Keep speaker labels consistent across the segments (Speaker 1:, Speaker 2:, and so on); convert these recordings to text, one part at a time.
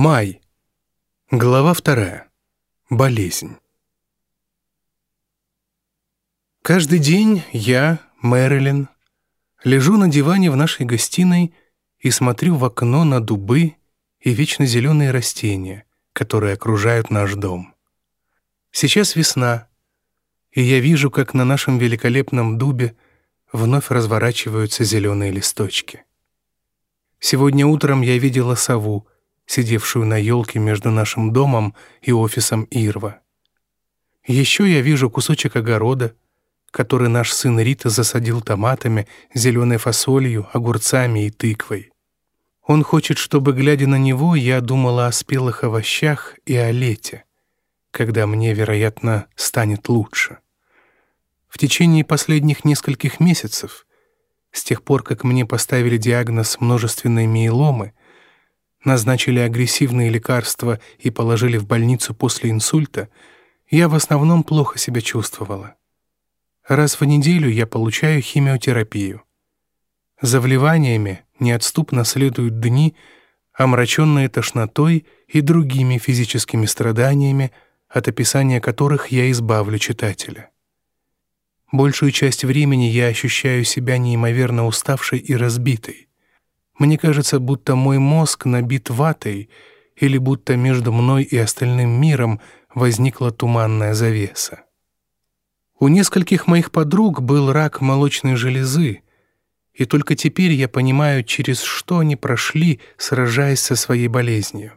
Speaker 1: Май. Глава вторая. Болезнь. Каждый день я, Мэрилин, лежу на диване в нашей гостиной и смотрю в окно на дубы и вечно зеленые растения, которые окружают наш дом. Сейчас весна, и я вижу, как на нашем великолепном дубе вновь разворачиваются зеленые листочки. Сегодня утром я видела сову — сидевшую на елке между нашим домом и офисом Ирва. Еще я вижу кусочек огорода, который наш сын Рита засадил томатами, зеленой фасолью, огурцами и тыквой. Он хочет, чтобы, глядя на него, я думала о спелых овощах и о лете, когда мне, вероятно, станет лучше. В течение последних нескольких месяцев, с тех пор, как мне поставили диагноз множественной миеломы, назначили агрессивные лекарства и положили в больницу после инсульта, я в основном плохо себя чувствовала. Раз в неделю я получаю химиотерапию. За вливаниями неотступно следуют дни, омраченные тошнотой и другими физическими страданиями, от описания которых я избавлю читателя. Большую часть времени я ощущаю себя неимоверно уставшей и разбитой. Мне кажется, будто мой мозг набит ватой или будто между мной и остальным миром возникла туманная завеса. У нескольких моих подруг был рак молочной железы, и только теперь я понимаю, через что они прошли, сражаясь со своей болезнью.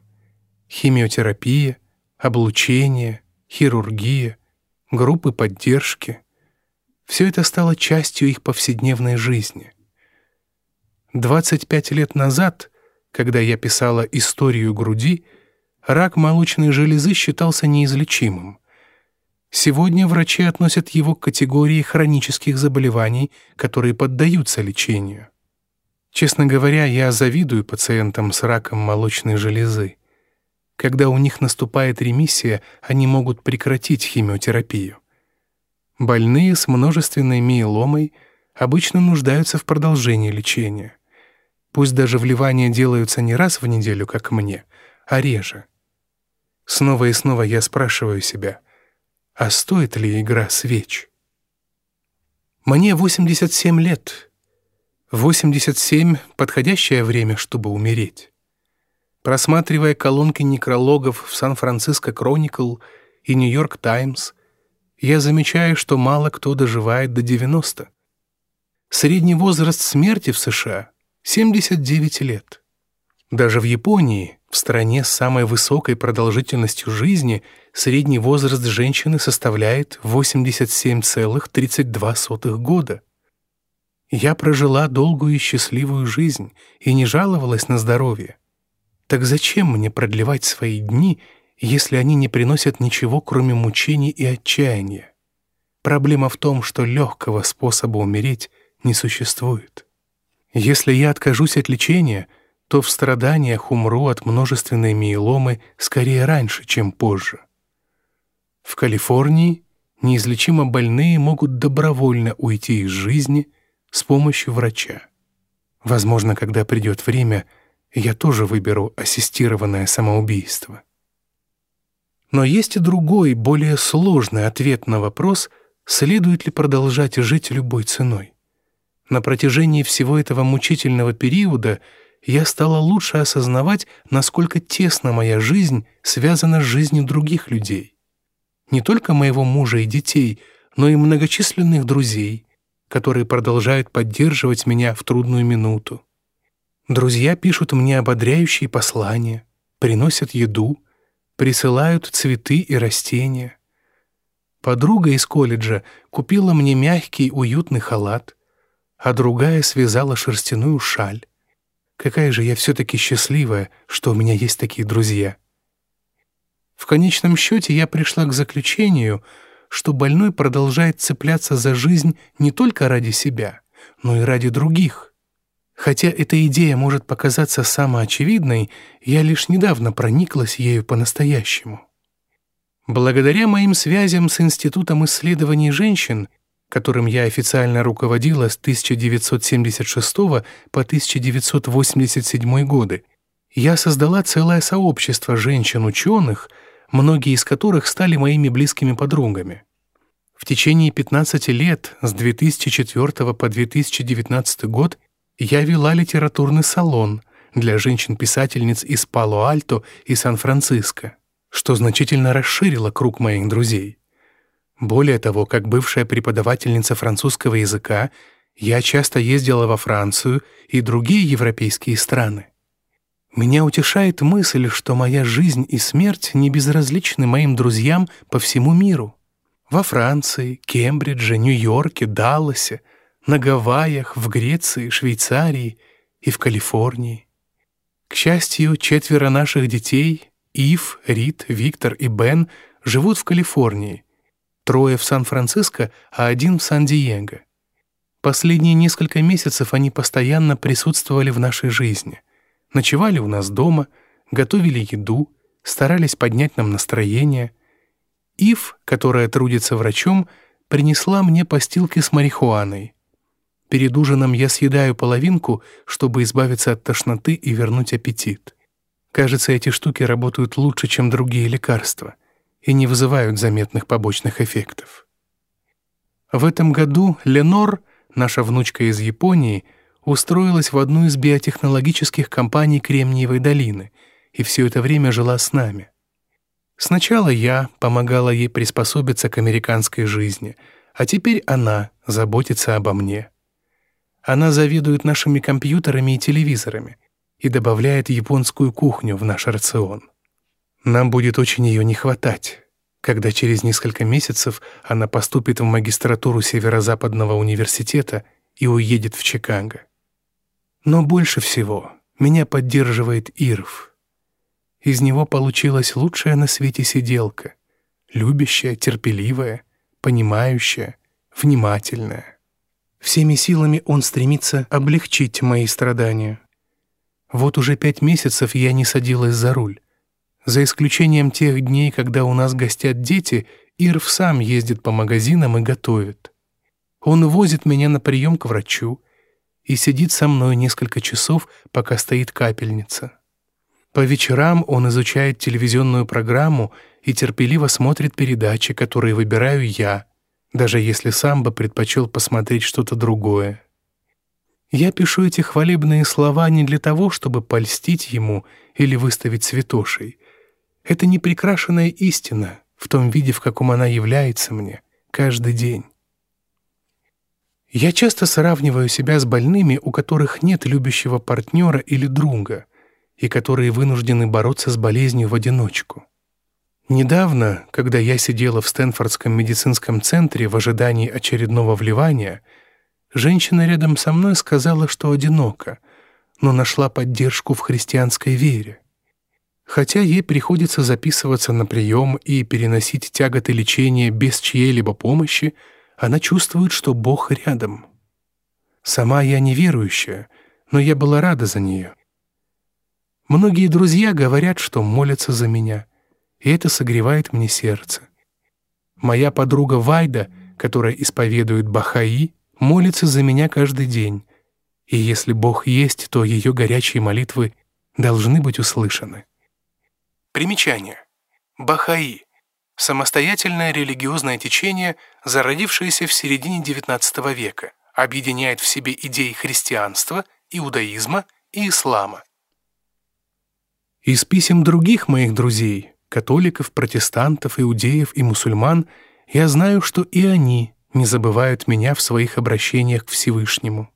Speaker 1: Химиотерапия, облучение, хирургия, группы поддержки — все это стало частью их повседневной жизни — 25 лет назад, когда я писала «Историю груди», рак молочной железы считался неизлечимым. Сегодня врачи относят его к категории хронических заболеваний, которые поддаются лечению. Честно говоря, я завидую пациентам с раком молочной железы. Когда у них наступает ремиссия, они могут прекратить химиотерапию. Больные с множественной миеломой обычно нуждаются в продолжении лечения. Пусть даже вливания делаются не раз в неделю, как мне, а реже. Снова и снова я спрашиваю себя, а стоит ли игра свеч? Мне 87 лет. 87 — подходящее время, чтобы умереть. Просматривая колонки некрологов в Сан-Франциско Кроникл и Нью-Йорк Таймс, я замечаю, что мало кто доживает до 90. Средний возраст смерти в США 79 лет. Даже в Японии, в стране с самой высокой продолжительностью жизни, средний возраст женщины составляет 87,32 года. Я прожила долгую и счастливую жизнь и не жаловалась на здоровье. Так зачем мне продлевать свои дни, если они не приносят ничего, кроме мучений и отчаяния? Проблема в том, что легкого способа умереть не существует. Если я откажусь от лечения, то в страданиях умру от множественной миеломы скорее раньше, чем позже. В Калифорнии неизлечимо больные могут добровольно уйти из жизни с помощью врача. Возможно, когда придет время, я тоже выберу ассистированное самоубийство. Но есть и другой, более сложный ответ на вопрос, следует ли продолжать жить любой ценой. На протяжении всего этого мучительного периода я стала лучше осознавать, насколько тесно моя жизнь связана с жизнью других людей. Не только моего мужа и детей, но и многочисленных друзей, которые продолжают поддерживать меня в трудную минуту. Друзья пишут мне ободряющие послания, приносят еду, присылают цветы и растения. Подруга из колледжа купила мне мягкий уютный халат — а другая связала шерстяную шаль. Какая же я все-таки счастливая, что у меня есть такие друзья. В конечном счете я пришла к заключению, что больной продолжает цепляться за жизнь не только ради себя, но и ради других. Хотя эта идея может показаться самоочевидной, я лишь недавно прониклась ею по-настоящему. Благодаря моим связям с Институтом исследований женщин которым я официально руководила с 1976 по 1987 годы, Я создала целое сообщество женщин-ученых, многие из которых стали моими близкими подругами. В течение 15 лет, с 2004 по 2019 год, я вела литературный салон для женщин-писательниц из Пало-Альто и Сан-Франциско, что значительно расширило круг моих друзей. Более того, как бывшая преподавательница французского языка, я часто ездила во Францию и другие европейские страны. Меня утешает мысль, что моя жизнь и смерть не безразличны моим друзьям по всему миру. Во Франции, Кембридже, Нью-Йорке, Далласе, на Гавайях, в Греции, Швейцарии и в Калифорнии. К счастью, четверо наших детей, Ив, Рит, Виктор и Бен, живут в Калифорнии – трое в Сан-Франциско, а один в Сан-Диего. Последние несколько месяцев они постоянно присутствовали в нашей жизни. Ночевали у нас дома, готовили еду, старались поднять нам настроение. Ив, которая трудится врачом, принесла мне постилки с марихуаной. Перед ужином я съедаю половинку, чтобы избавиться от тошноты и вернуть аппетит. Кажется, эти штуки работают лучше, чем другие лекарства и не вызывают заметных побочных эффектов. В этом году Ленор, наша внучка из Японии, устроилась в одну из биотехнологических компаний Кремниевой долины и все это время жила с нами. Сначала я помогала ей приспособиться к американской жизни, а теперь она заботится обо мне. Она заведует нашими компьютерами и телевизорами и добавляет японскую кухню в наш рацион. Нам будет очень ее не хватать, когда через несколько месяцев она поступит в магистратуру Северо-Западного университета и уедет в Чикаго. Но больше всего меня поддерживает Ирв. Из него получилась лучшая на свете сиделка, любящая, терпеливая, понимающая, внимательная. Всеми силами он стремится облегчить мои страдания. Вот уже пять месяцев я не садилась за руль, за исключением тех дней, когда у нас гостят дети, Ирв сам ездит по магазинам и готовит. Он возит меня на прием к врачу и сидит со мной несколько часов, пока стоит капельница. По вечерам он изучает телевизионную программу и терпеливо смотрит передачи, которые выбираю я, даже если сам бы предпочел посмотреть что-то другое. Я пишу эти хвалебные слова не для того, чтобы польстить ему или выставить святошей. Это непрекрашенная истина в том виде, в каком она является мне каждый день. Я часто сравниваю себя с больными, у которых нет любящего партнера или друга, и которые вынуждены бороться с болезнью в одиночку. Недавно, когда я сидела в Стэнфордском медицинском центре в ожидании очередного вливания, женщина рядом со мной сказала, что одинока, но нашла поддержку в христианской вере. Хотя ей приходится записываться на прием и переносить тяготы лечения без чьей-либо помощи, она чувствует, что Бог рядом. Сама я неверующая, но я была рада за нее. Многие друзья говорят, что молятся за меня, и это согревает мне сердце. Моя подруга Вайда, которая исповедует Бахаи, молится за меня каждый день, и если Бог есть, то ее горячие молитвы должны быть услышаны. Примечание. Бахаи – самостоятельное религиозное течение, зародившееся в середине XIX века, объединяет в себе идеи христианства, иудаизма и ислама. Из писем других моих друзей, католиков, протестантов, иудеев и мусульман, я знаю, что и они не забывают меня в своих обращениях к Всевышнему.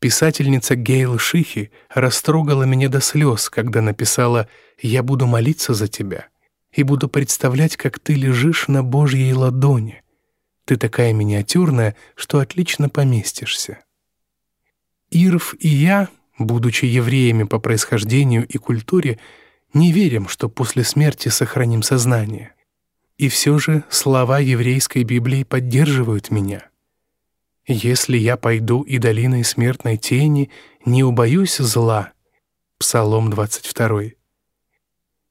Speaker 1: Писательница Гейл Шихи растрогала меня до слез, когда написала «Я буду молиться за тебя и буду представлять, как ты лежишь на Божьей ладони. Ты такая миниатюрная, что отлично поместишься». Ирв и я, будучи евреями по происхождению и культуре, не верим, что после смерти сохраним сознание. И все же слова еврейской Библии поддерживают меня. «Если я пойду и долиной смертной тени, не убоюсь зла». Псалом 22.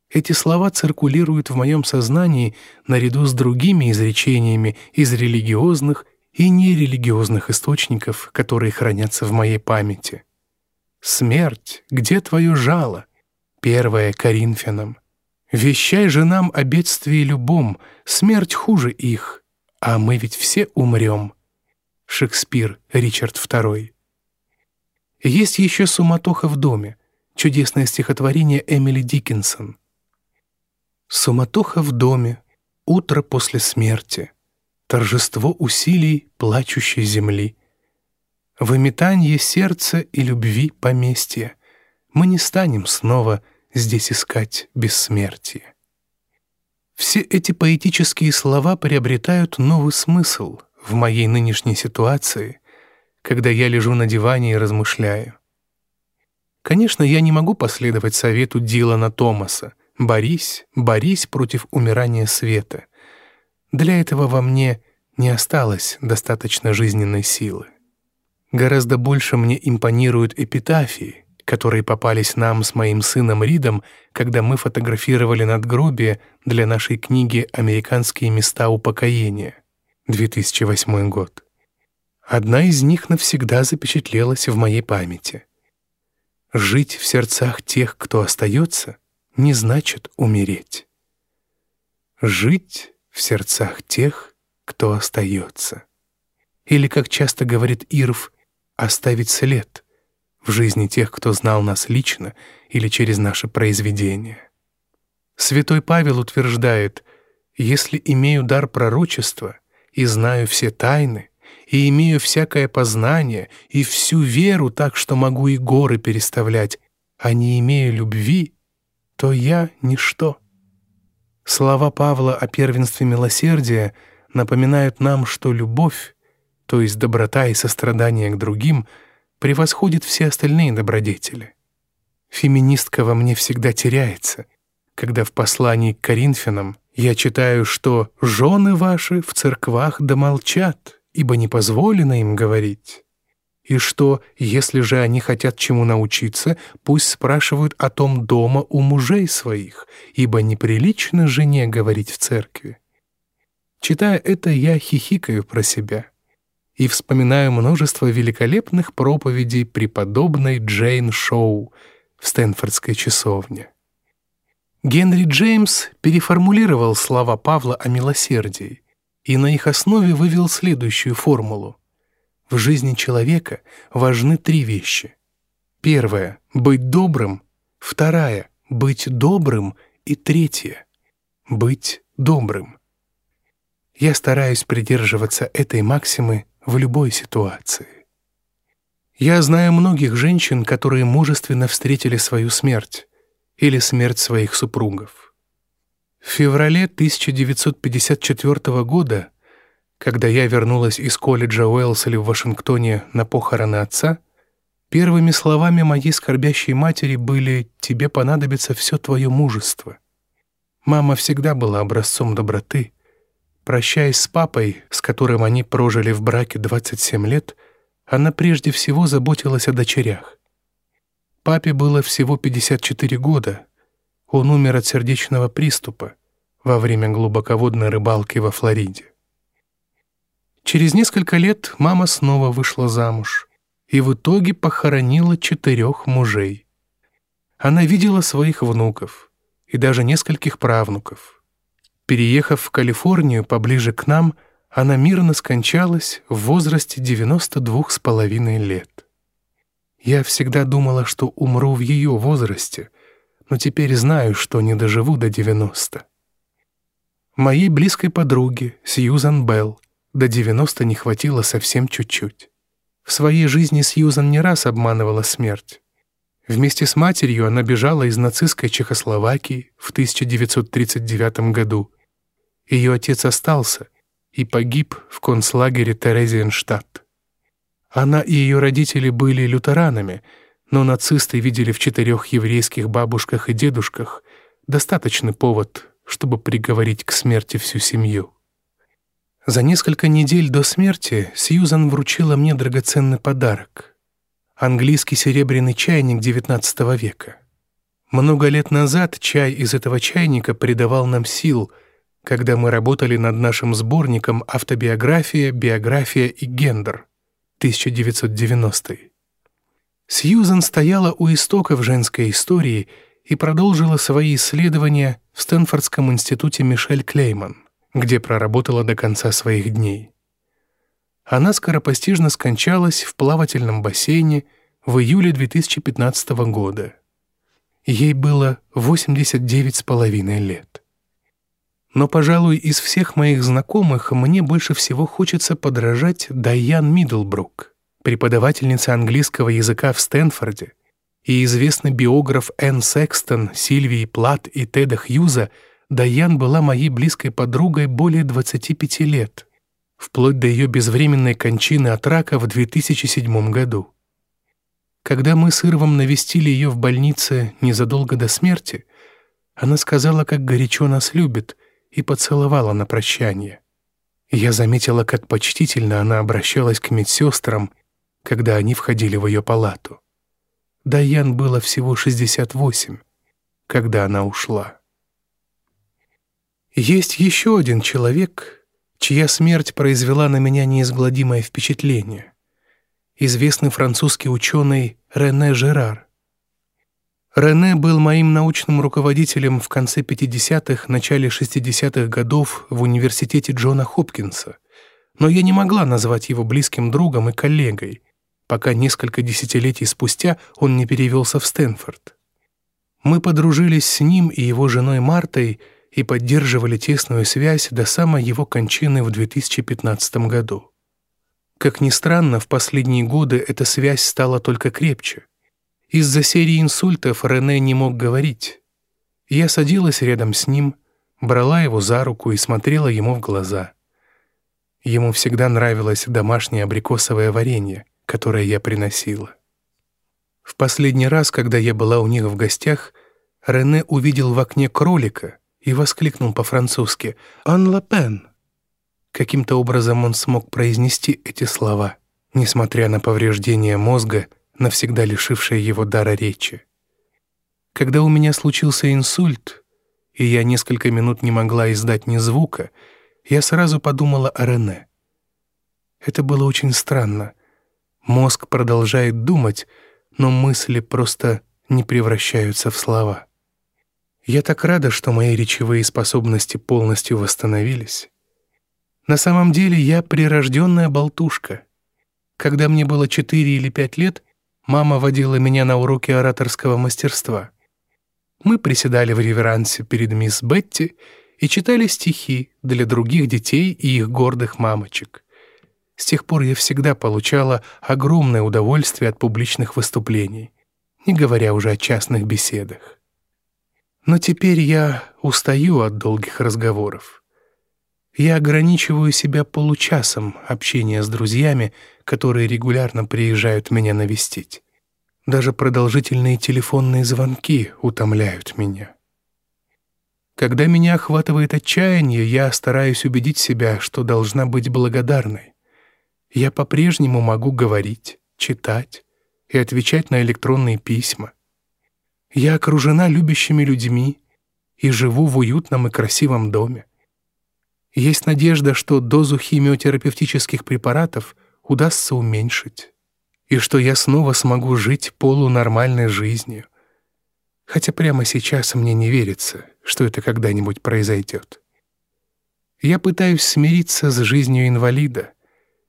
Speaker 1: Эти слова циркулируют в моем сознании наряду с другими изречениями из религиозных и нерелигиозных источников, которые хранятся в моей памяти. «Смерть, где твое жало? Первое Коринфянам. «Вещай же нам о бедствии любом, смерть хуже их, а мы ведь все умрем». Шекспир, Ричард II. Есть еще «Суматоха в доме», чудесное стихотворение Эмили Диккенсон. «Суматоха в доме, утро после смерти, торжество усилий плачущей земли, выметанье сердца и любви поместья, мы не станем снова здесь искать бессмертие». Все эти поэтические слова приобретают новый смысл — в моей нынешней ситуации, когда я лежу на диване и размышляю. Конечно, я не могу последовать совету Дилана Томаса «Борись, борись против умирания света». Для этого во мне не осталось достаточно жизненной силы. Гораздо больше мне импонируют эпитафии, которые попались нам с моим сыном Ридом, когда мы фотографировали надгробие для нашей книги «Американские места упокоения». 2008 год. Одна из них навсегда запечатлелась в моей памяти. Жить в сердцах тех, кто остается, не значит умереть. Жить в сердцах тех, кто остается. Или, как часто говорит Ирв, оставить след в жизни тех, кто знал нас лично или через наше произведение. Святой Павел утверждает, если имею дар пророчества — и знаю все тайны, и имею всякое познание, и всю веру так, что могу и горы переставлять, а не имею любви, то я — ничто». Слова Павла о первенстве милосердия напоминают нам, что любовь, то есть доброта и сострадание к другим, превосходит все остальные добродетели. Феминистка во мне всегда теряется, когда в послании к Коринфянам я читаю, что «жены ваши в церквах домолчат, ибо не позволено им говорить». И что, если же они хотят чему научиться, пусть спрашивают о том дома у мужей своих, ибо неприлично жене говорить в церкви. Читая это, я хихикаю про себя и вспоминаю множество великолепных проповедей преподобной Джейн Шоу в Стэнфордской часовне. Генри Джеймс переформулировал слова Павла о милосердии и на их основе вывел следующую формулу. В жизни человека важны три вещи. Первая — быть добрым, вторая — быть добрым и третья — быть добрым. Я стараюсь придерживаться этой максимы в любой ситуации. Я знаю многих женщин, которые мужественно встретили свою смерть, или смерть своих супругов. В феврале 1954 года, когда я вернулась из колледжа Уэлсли в Вашингтоне на похороны отца, первыми словами моей скорбящей матери были «Тебе понадобится все твое мужество». Мама всегда была образцом доброты. Прощаясь с папой, с которым они прожили в браке 27 лет, она прежде всего заботилась о дочерях. Папе было всего 54 года. Он умер от сердечного приступа во время глубоководной рыбалки во Флориде. Через несколько лет мама снова вышла замуж и в итоге похоронила четырех мужей. Она видела своих внуков и даже нескольких правнуков. Переехав в Калифорнию поближе к нам, она мирно скончалась в возрасте 92 с половиной лет. Я всегда думала, что умру в ее возрасте, но теперь знаю, что не доживу до 90. Моей близкой подруге, Сьюзан Белл, до 90 не хватило совсем чуть-чуть. В своей жизни Сьюзан не раз обманывала смерть. Вместе с матерью она бежала из нацистской Чехословакии в 1939 году. Ее отец остался и погиб в концлагере Терезиенштадт. Она и ее родители были лютеранами, но нацисты видели в четырех еврейских бабушках и дедушках достаточный повод, чтобы приговорить к смерти всю семью. За несколько недель до смерти Сьюзан вручила мне драгоценный подарок — английский серебряный чайник XIX века. Много лет назад чай из этого чайника придавал нам сил, когда мы работали над нашим сборником «Автобиография, биография и гендер», 1990. Сьюзен стояла у истоков женской истории и продолжила свои исследования в Стэнфордском институте Мишель Клейман, где проработала до конца своих дней. Она скоропостижно скончалась в плавательном бассейне в июле 2015 года. Ей было 89 с половиной лет. Но, пожалуй, из всех моих знакомых мне больше всего хочется подражать Дайан Миддлбрук, преподавательнице английского языка в Стэнфорде, и известный биограф Энн Секстон, Сильвии Плат и Теда Хьюза, Дайан была моей близкой подругой более 25 лет, вплоть до ее безвременной кончины от рака в 2007 году. Когда мы с Ирвом навестили ее в больнице незадолго до смерти, она сказала, как горячо нас любит, и поцеловала на прощание. Я заметила, как почтительно она обращалась к медсестрам, когда они входили в ее палату. Даян было всего 68, когда она ушла. Есть еще один человек, чья смерть произвела на меня неизгладимое впечатление. Известный французский ученый Рене Жерар. Рене был моим научным руководителем в конце 50-х, начале 60-х годов в университете Джона Хопкинса, но я не могла назвать его близким другом и коллегой, пока несколько десятилетий спустя он не перевелся в Стэнфорд. Мы подружились с ним и его женой Мартой и поддерживали тесную связь до самой его кончины в 2015 году. Как ни странно, в последние годы эта связь стала только крепче. Из-за серии инсультов Рене не мог говорить. Я садилась рядом с ним, брала его за руку и смотрела ему в глаза. Ему всегда нравилось домашнее абрикосовое варенье, которое я приносила. В последний раз, когда я была у них в гостях, Рене увидел в окне кролика и воскликнул по-французски «Ан ла пен». Каким-то образом он смог произнести эти слова, несмотря на повреждение мозга — навсегда лишившая его дара речи. Когда у меня случился инсульт, и я несколько минут не могла издать ни звука, я сразу подумала о Рене. Это было очень странно. Мозг продолжает думать, но мысли просто не превращаются в слова. Я так рада, что мои речевые способности полностью восстановились. На самом деле я прирожденная болтушка. Когда мне было 4 или 5 лет, мама водила меня на уроки ораторского мастерства. Мы приседали в реверансе перед мисс Бетти и читали стихи для других детей и их гордых мамочек. С тех пор я всегда получала огромное удовольствие от публичных выступлений, не говоря уже о частных беседах. Но теперь я устаю от долгих разговоров. Я ограничиваю себя получасом общения с друзьями, которые регулярно приезжают меня навестить. Даже продолжительные телефонные звонки утомляют меня. Когда меня охватывает отчаяние, я стараюсь убедить себя, что должна быть благодарной. Я по-прежнему могу говорить, читать и отвечать на электронные письма. Я окружена любящими людьми и живу в уютном и красивом доме. Есть надежда, что дозу химиотерапевтических препаратов удастся уменьшить, и что я снова смогу жить полунормальной жизнью. Хотя прямо сейчас мне не верится, что это когда-нибудь произойдет. Я пытаюсь смириться с жизнью инвалида,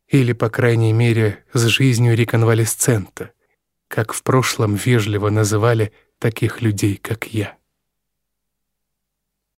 Speaker 1: или, по крайней мере, с жизнью реконвалесцента, как в прошлом вежливо называли таких людей, как я.